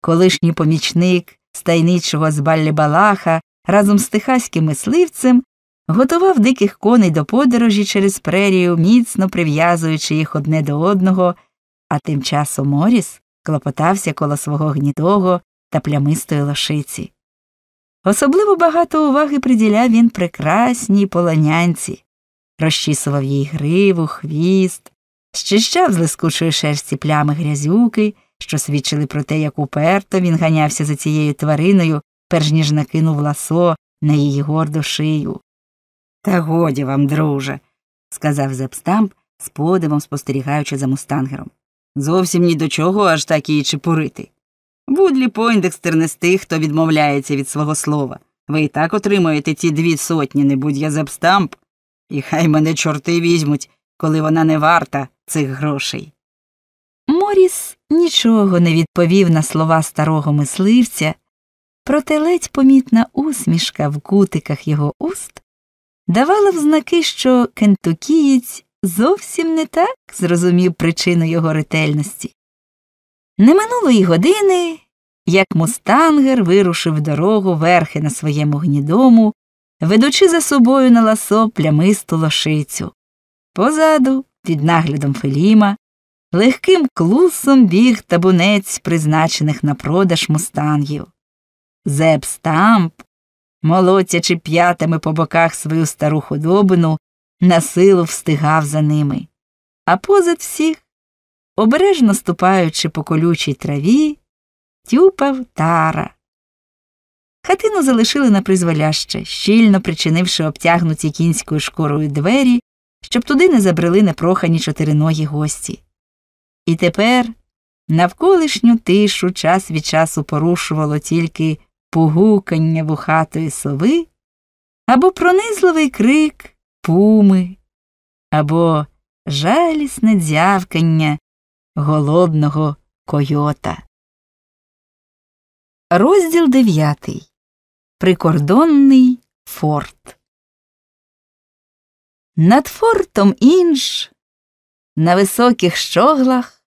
Колишній помічник стайничого з Баллі-Балаха разом з техаським мисливцем готував диких коней до подорожі через прерію, міцно прив'язуючи їх одне до одного, а тим часом Моріс клопотався коло свого гнідого та плямистої лошиці. Особливо багато уваги приділяв він прекрасній полонянці, розчісував їй гриву, хвіст, щищав з лискучої шерсті плями грязюки, що свідчили про те, як уперто він ганявся за цією твариною, перш ніж накинув ласо на її горду шию. Та годі вам, друже, сказав Зепстамп, з подивом спостерігаючи за мустангером. Зовсім ні до чого аж так її чепурити. Вудлі Пойндекстер не з тих, хто відмовляється від свого слова. Ви і так отримуєте ці дві сотні, не будь я Зепстамп, і хай мене чорти візьмуть, коли вона не варта цих грошей. Моріс нічого не відповів на слова старого мисливця, проте ледь помітна усмішка в кутиках його уст давала в знаки, що кентукієць зовсім не так зрозумів причину його ретельності. Не минуло й години, як мустангер вирушив дорогу верхи на своєму гнідому, ведучи за собою на ласо плямисту лошицю. Позаду, під наглядом Феліма, легким клусом біг табунець призначених на продаж мустангів. Зеб Стамп, молотячи п'ятами по боках свою стару худобину, на силу встигав за ними. А позад всіх, обережно ступаючи по колючій траві, тюпав тара. Хатину залишили на призволяще, щільно причинивши обтягнуті кінською шкурою двері, щоб туди не забрели непрохані чотириногі гості. І тепер навколишню тишу час від часу порушувало тільки погукання вухатої сови або пронизливий крик пуми, або жалісне дзявкання голодного койота. Розділ дев'ятий. Прикордонний форт. Над фортом інж на високих щоглах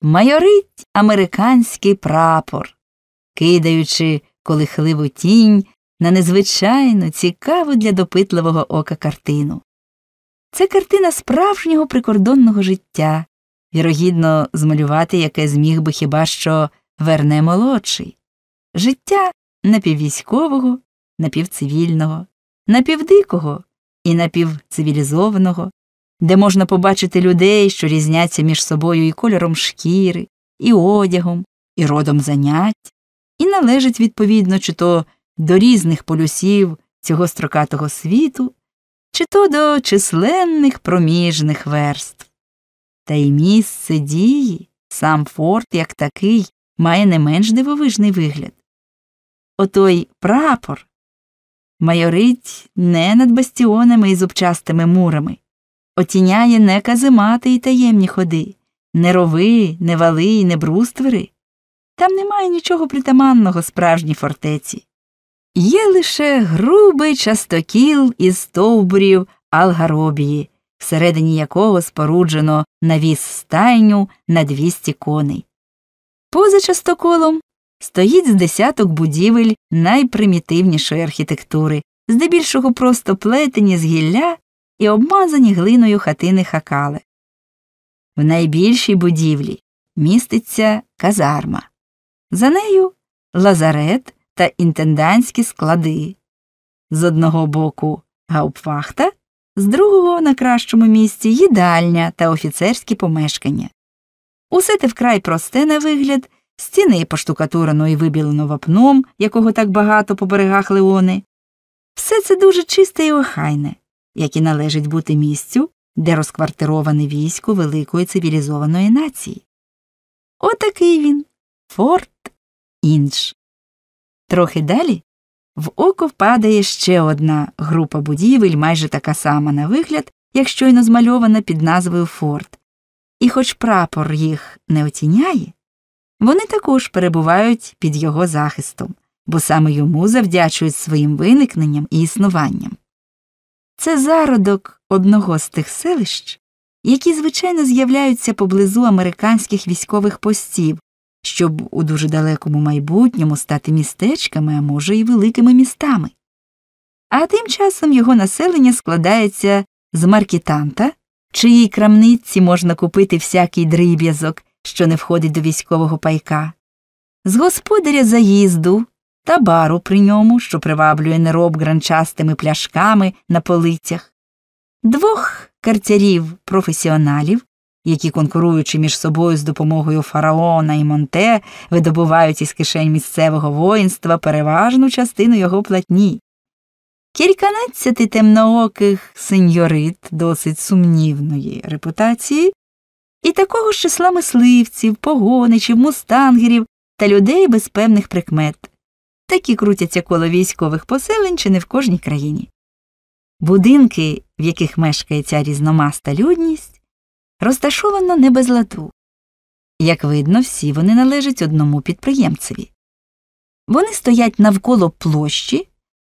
майорить американський прапор, кидаючи колихливу тінь на незвичайну, цікаву для допитливого ока картину. Це картина справжнього прикордонного життя, вірогідно, змалювати яке зміг би хіба що верне молодший, життя напіввійськового, напівцивільного, напівдикого і напівцивілізованого, де можна побачити людей, що різняться між собою і кольором шкіри, і одягом, і родом занять, і належать, відповідно, чи то до різних полюсів цього строкатого світу, чи то до численних проміжних верств. Та й місце дії, сам форт, як такий, має не менш дивовижний вигляд. Отой прапор майорить не над бастіонами і зубчастими мурами, отіняє не каземати й таємні ходи, не рови, не вали й не бруствери. Там немає нічого притаманного справжній фортеці. Є лише грубий частокіл із стовбурів Алгаробії, всередині якого споруджено навіс стайню на 200 коней. Поза частоколом стоїть з десяток будівель найпримітивнішої архітектури, здебільшого просто плетені з гілля і обмазані глиною хатини хакале. В найбільшій будівлі міститься казарма. За нею лазарет та інтендантські склади. З одного боку гаупфахта, з другого на кращому місці їдальня та офіцерські помешкання. Усе те вкрай просте на вигляд, стіни поштукатурено і вибілено вапном, якого так багато по берегах Леони. Все це дуже чисте і охайне, як і належить бути місцю, де розквартироване військо великої цивілізованої нації. Отакий він Форт Інж. Трохи далі в око впадає ще одна група будівель, майже така сама на вигляд, як щойно змальована під назвою Форт. І хоч прапор їх не оціняє, вони також перебувають під його захистом, бо саме йому завдячують своїм виникненням і існуванням. Це зародок одного з тих селищ, які звичайно з'являються поблизу американських військових постів, щоб у дуже далекому майбутньому стати містечками, а може, і великими містами. А тим часом його населення складається з маркетанта, чиїй крамниці можна купити всякий дріб'язок, що не входить до військового пайка, з господаря заїзду та бару при ньому, що приваблює нероб гранчастими пляшками на полицях, двох карцярів професіоналів, які, конкуруючи між собою з допомогою фараона і Монте, видобувають із кишень місцевого воїнства переважну частину його платні. Кільканадцяти темнооких сеньорит досить сумнівної репутації, і такого ж числа мисливців, погоничів, мустангерів та людей без певних прикмет. Такі крутяться коло військових поселень чи не в кожній країні. Будинки, в яких мешкає ця різномаста людність, розташовано не без ладу. Як видно, всі вони належать одному підприємцеві. Вони стоять навколо площі,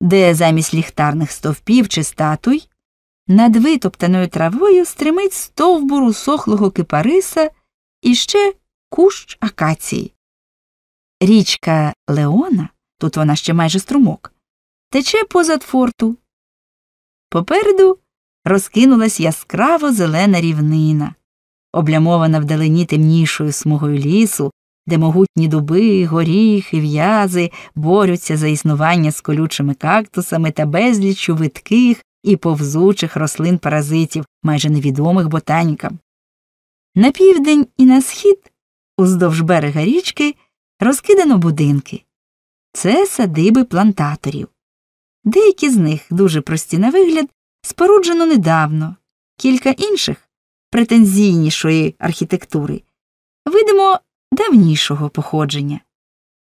де замість ліхтарних стовпів чи статуй над витоптаною травою стримить стовбур усохлого кипариса і ще кущ акації. Річка Леона, тут вона ще майже струмок, тече позад форту. Попереду розкинулась яскраво зелена рівнина, облямована вдалині темнішою смугою лісу, де могутні дуби, горіхи, в'язи борються за існування з колючими кактусами та безліччю витких і повзучих рослин паразитів, майже невідомих ботанікам. На південь і на схід, уздовж берега річки, розкидано будинки. Це садиби плантаторів. Деякі з них, дуже прості на вигляд, споруджено недавно, кілька інших претензійнішої архітектури, видимо, давнішого походження.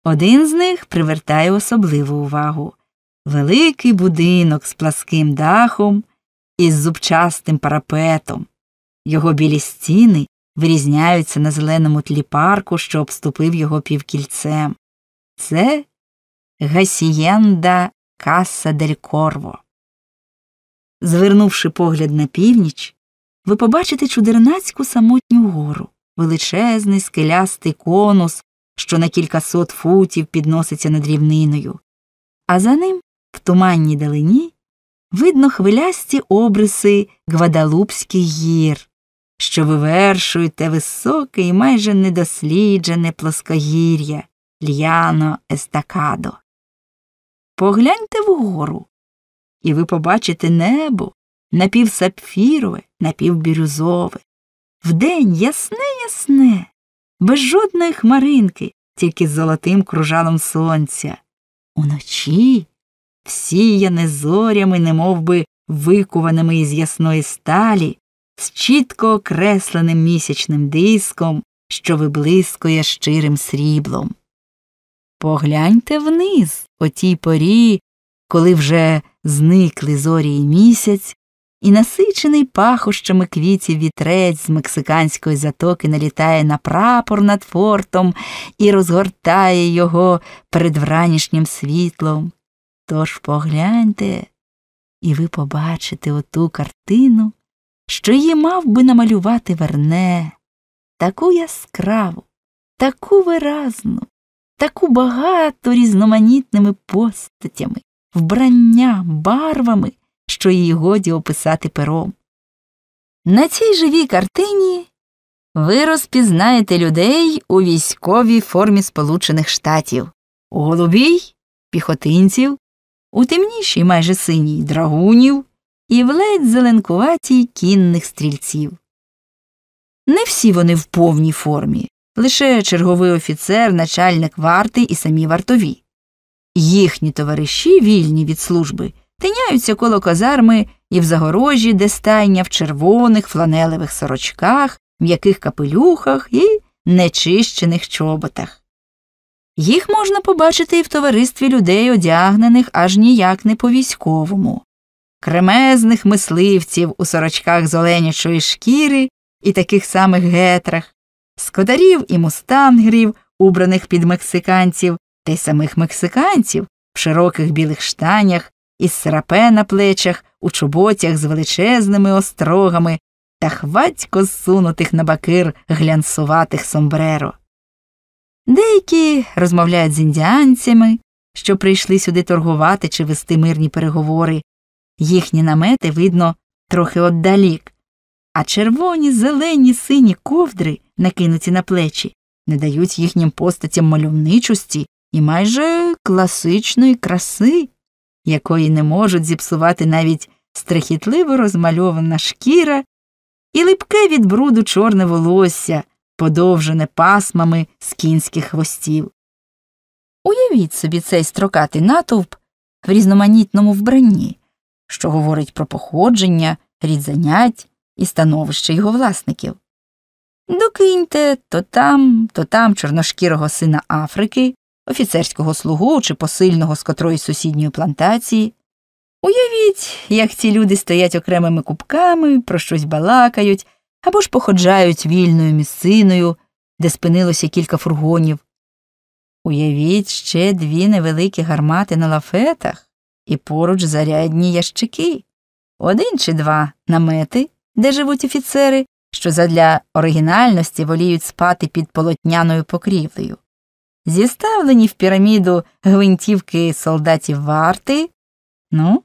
Один з них привертає особливу увагу великий будинок з пласким дахом і з зубчастим парапетом. Його білі стіни вирізняються на зеленому тлі парку, що обступив його півкільцем. Це Гасієнда Каса дель Корво. Звернувши погляд на північ, ви побачите чудернацьку самотню гору, величезний скелястий конус, що на кількасот футів підноситься над рівниною, а за ним, в туманній далині, видно хвилясті обриси Гвадалупських гір, що вивершують те високе і майже недосліджене плоскогір'я Льяно Естакадо. Погляньте вгору, і ви побачите небо напівсапфірове, напівбірюзове. Вдень ясне ясне, без жодної хмаринки, тільки з золотим кружалом сонця. Уночі всіяне зорями, немов би викуваними із ясної сталі, з чітко окресленим місячним диском, що виблискує щирим сріблом. Погляньте вниз о тій порі, коли вже зникли зорі і місяць, і насичений пахощами квітів вітрець з мексиканської затоки налітає на прапор над фортом і розгортає його перед вранішнім світлом. Тож погляньте, і ви побачите оту картину, що її мав би намалювати Верне, таку яскраву, таку виразну, таку багато різноманітними постатями, вбранням, барвами, що її годі описати пером. На цій живій картині ви розпізнаєте людей у військовій формі Сполучених Штатів, голубій піхотинців, у темнішій майже синій драгунів і в ледь зеленкуватій кінних стрільців. Не всі вони в повній формі, лише черговий офіцер, начальник варти і самі вартові. Їхні товариші, вільні від служби, тиняються коло казарми і в загорожі, де стайня в червоних фланелевих сорочках, м'яких капелюхах і нечищених чоботах. Їх можна побачити і в товаристві людей, одягнених аж ніяк не по військовому, кремезних мисливців у сорочках з оленячої шкіри і таких самих гетрах, скодарів і мустангерів, убраних під мексиканців, та й самих мексиканців в широких білих штанях, із срапе на плечах, у чоботях з величезними острогами та хватько зсунутих на бакир глянцуватих сомбреро. Деякі розмовляють з індіанцями, що прийшли сюди торгувати чи вести мирні переговори. Їхні намети видно трохи отдалік, а червоні, зелені, сині ковдри, накинуті на плечі, не дають їхнім постатям мальовничості і майже класичної краси, якої не можуть зіпсувати навіть страхітливо розмальована шкіра і липке від бруду чорне волосся, подовжене пасмами з кінських хвостів. Уявіть собі цей строкатий натовп в різноманітному вбранні, що говорить про походження, рід занять і становище його власників. Докиньте то там, то там чорношкірого сина Африки, офіцерського слугу чи посильного з котрої сусідньої плантації. Уявіть, як ці люди стоять окремими кубками, про щось балакають або ж походжають вільною місциною, де спинилося кілька фургонів. Уявіть ще дві невеликі гармати на лафетах і поруч зарядні ящики, один чи два намети, де живуть офіцери, що задля оригінальності воліють спати під полотняною покрівлею, зіставлені в піраміду гвинтівки солдатів варти. Ну,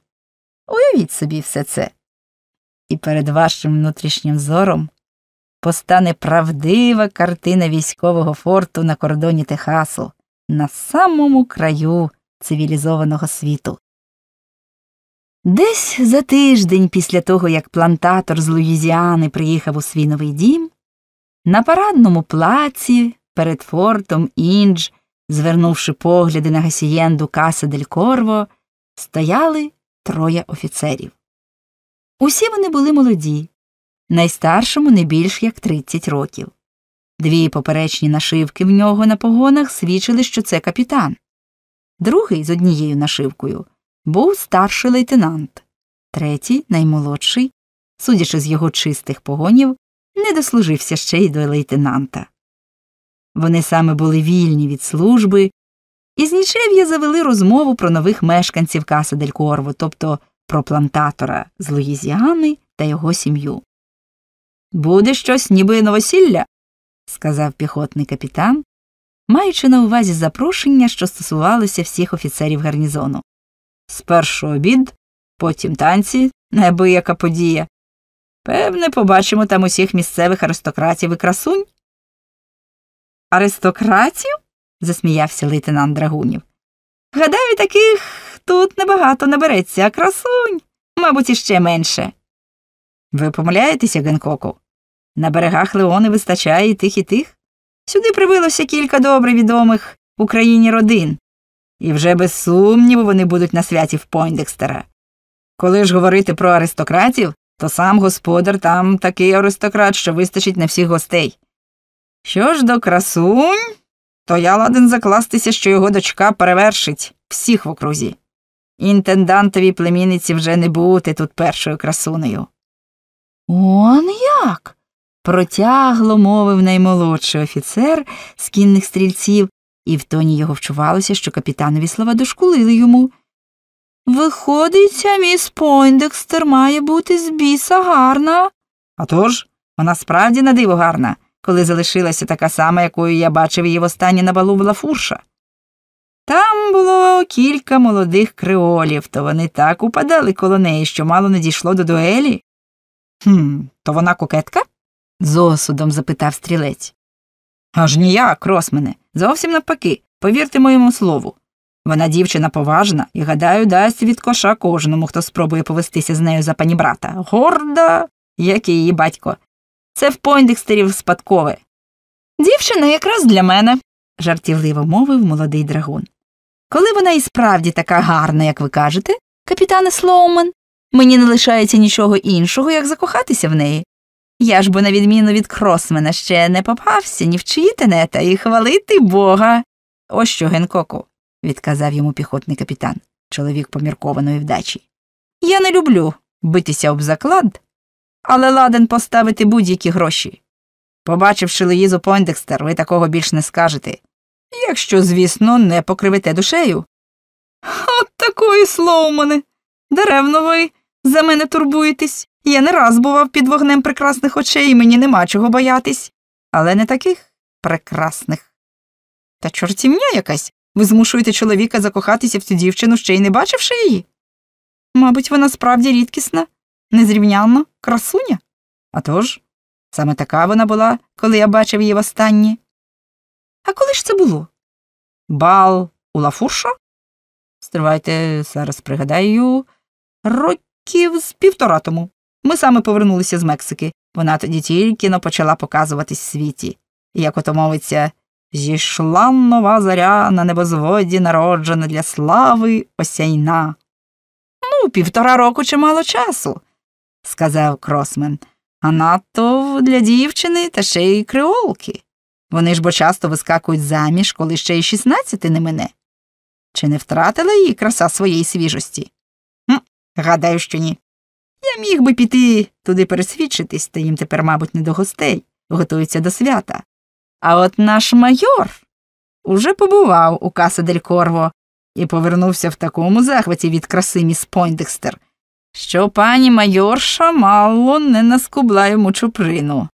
уявіть собі все це. І перед вашим внутрішнім зором постане правдива картина військового форту на кордоні Техасу, на самому краю цивілізованого світу. Десь за тиждень після того, як плантатор з Луїзіани приїхав у свій новий дім, на парадному плаці перед фортом Індж, звернувши погляди на гасієнду Каса дель Корво, стояли троє офіцерів. Усі вони були молоді, найстаршому не більш як 30 років. Дві поперечні нашивки в нього на погонах свідчили, що це капітан. Другий з однією нашивкою був старший лейтенант, третій, наймолодший, судячи з його чистих погонів, не дослужився ще й до лейтенанта. Вони саме були вільні від служби, і з нічев'я завели розмову про нових мешканців Каса дель Корво, тобто про плантатора з Луїзіани та його сім'ю. Буде щось ніби новосілля, сказав піхотний капітан, маючи на увазі запрошення, що стосувалося всіх офіцерів гарнізону. Спершу обід, потім танці, неабияка подія. Певне, побачимо там усіх місцевих аристократів і красунь. Аристократів? засміявся лейтенант Драгунів. Гадаю, таких тут небагато набереться, а красунь, мабуть, іще менше. Ви помиляєтеся, Генкоку? На берегах Леони вистачає і тих, і тих. Сюди прибилося кілька добре відомих Україні родин, і вже без сумніву вони будуть на святі в Пойндекстера. Коли ж говорити про аристократів, то сам господар там такий аристократ, що вистачить на всіх гостей. Що ж до красунь, то я ладен закластися, що його дочка перевершить всіх в окрузі. Інтендантовій племінниці вже не бути тут першою красунею. Он як? протягло мовив наймолодший офіцер з кінних стрільців, і в тоні його вчувалося, що капітанові слова дошкулили йому. Виходить, ця міс Пойндекстер має бути з біса гарна. А тож, вона справді на диво гарна, коли залишилася така сама, якою я бачив її востаннє на балу в Лафурша. Там було кілька молодих креолів, то вони так упадали коло неї, що мало не дійшло до дуелі. «Хм, То вона кокетка? з осудом запитав стрілець. Аж ніяк, Росмене, зовсім навпаки, повірте моєму слову. Вона дівчина поважна і, гадаю, дасть від коша кожному, хто спробує повестися з нею за панібрата. Горда, як і її батько. Це в Пойндекстерів спадкове. Дівчина якраз для мене, жартівливо мовив молодий драгун. Коли вона і справді така гарна, як ви кажете, капітане Слоумен, мені не лишається нічого іншого, як закохатися в неї. Я ж бо, на відміну від Кросмена, ще не попався ні в чиї тенета і хвалити Бога. ось що, Генкоку, відказав йому піхотний капітан, чоловік поміркованої вдачі. Я не люблю битися об заклад, але ладен поставити будь-які гроші. Побачивши Луїзу Пойндекстер, ви такого більш не скажете, якщо, звісно, не покривите душею. От такої Слоумане. Даревно ви за мене турбуєтесь. Я не раз бував під вогнем прекрасних очей, і мені нема чого боятись, але не таких прекрасних. Та чортівня якась. Ви змушуєте чоловіка закохатися в цю дівчину, ще й не бачивши її. Мабуть, вона справді рідкісна, незрівнянна, красуня. А тож, саме така вона була, коли я бачив її востаннє. А коли ж це було? Бал у Лафуршо? Стривайте, зараз пригадаю, років з півтора тому. Ми саме повернулися з Мексики. Вона тоді тільки но почала показуватись світі. Як ото мовиться, зійшла нова заря на небозводі, народжена для слави осяйна. Ну, півтора року чимало часу, сказав Кросмен. А надто для дівчини та ще й креолки. Вони ж бо часто вискакують заміж, коли ще й шістнадцяти не мине. Чи не втратила її краса своєї свіжості? Хм, Гадаю, що ні. Я міг би піти туди пересвідчитись, та їм тепер, мабуть, не до гостей, готуються до свята. А от наш майор уже побував у Каса дель Корво і повернувся в такому захваті від краси міс Пойндекстер, що пані майорша мало не наскубла йому чуприну.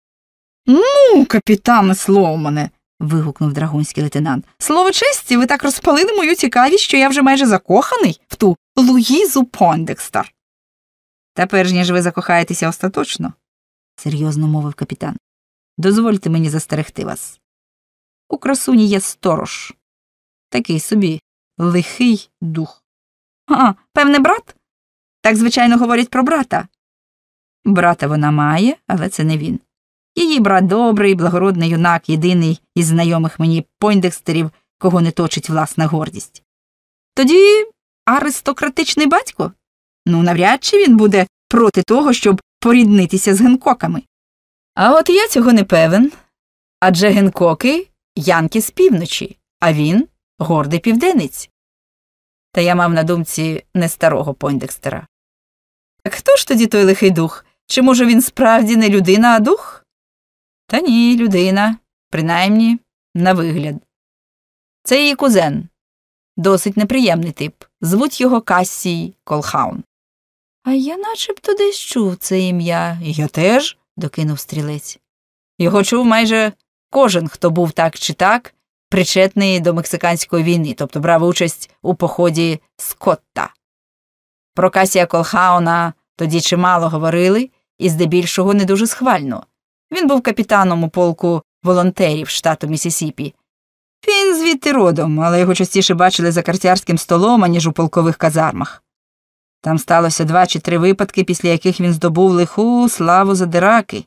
Ну, капітане Слоумане. вигукнув драгунський лейтенант. Слово честі, ви так розпалили мою цікавість, що я вже майже закоханий в ту Луїзу Пойндекстер. Та перш ніж ви закохаєтеся остаточно, серйозно мовив капітан, дозвольте мені застерегти вас. У красуні є сторож, такий собі лихий дух. А, певне, брат? Так, звичайно, говорять про брата. Брата вона має, але це не він. Її брат добрий, благородний юнак, єдиний із знайомих мені пойндекстерів, кого не точить власна гордість. Тоді аристократичний батько? Ну, навряд чи він буде проти того, щоб поріднитися з генкоками. А от я цього не певен. Адже генкоки янки з півночі, а він гордий південець. Та я мав на думці не старого Пойндекстера. Хто ж тоді той лихий дух? Чи може він справді не людина, а дух? Та ні, людина, принаймні, на вигляд. Це її кузен. Досить неприємний тип. Звуть його Кассій Колхаун. А я начебто десь чув це ім'я. Я теж, докинув стрілець. Його чув майже кожен, хто був так чи так причетний до мексиканської війни, тобто брав участь у поході Скотта. Про Касія Колхауна тоді чимало говорили, і здебільшого не дуже схвально. Він був капітаном у полку волонтерів штату Місісіпі. Він звідти родом, але його частіше бачили за картярським столом, аніж у полкових казармах. Там сталося два чи три випадки, після яких він здобув лиху славу задираки.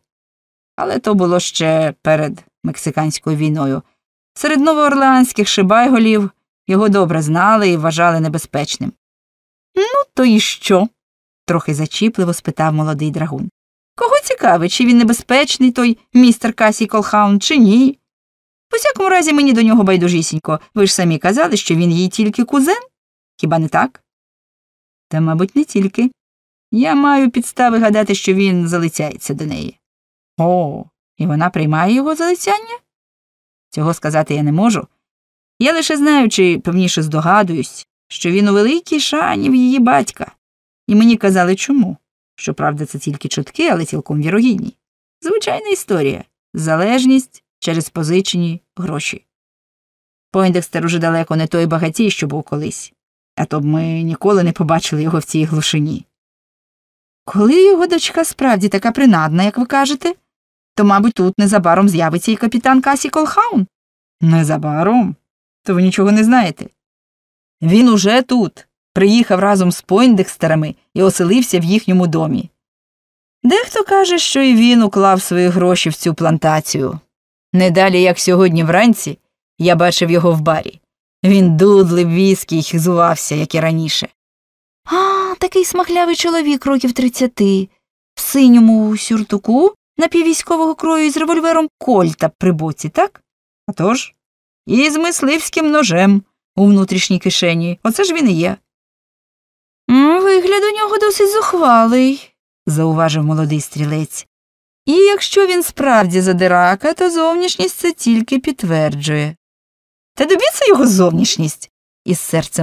Але то було ще перед мексиканською війною. Серед новоорлеанських шибайголів його добре знали і вважали небезпечним. Ну, то і що? трохи зачіпливо спитав молодий драгун. Кого цікавить, чи він небезпечний, той містер Касій Колхаун, чи ні? У всякому разі, мені до нього байдужісінько. Ви ж самі казали, що він їй тільки кузен? Хіба не так? Та, мабуть, не тільки. Я маю підстави гадати, що він залицяється до неї. О, і вона приймає його залицяння? Цього сказати я не можу. Я лише знаю, чи певніше здогадуюсь, що він у великій шані в її батька. І мені казали чому. Щоправда, це тільки чутки, але цілком вірогідні. Звичайна історія залежність через позичені гроші. Пойндекстер уже далеко не той багатій, що був колись, а то б ми ніколи не побачили його в цій глушині. Коли його дочка справді така принадна, як ви кажете, то, мабуть, тут незабаром з'явиться і капітан Касій Колхаун. Незабаром? То ви нічого не знаєте. Він уже тут, приїхав разом з Пойндекстерами і оселився в їхньому домі. Дехто каже, що і він уклав свої гроші в цю плантацію. Не далі, як сьогодні вранці, я бачив його в барі. Він дудлив віскі й хизувався, як і раніше. А, такий смахлявий чоловік років тридцяти, в синьому сюртуку напіввійськового крою із револьвером Кольта при боці, так? А тож, і з мисливським ножем у внутрішній кишені. Оце ж він і є. Вигляд у нього досить зухвалий, зауважив молодий стрілець. І якщо він справді задирака, то зовнішність це тільки підтверджує. Та добіться його зовнішність, із серцем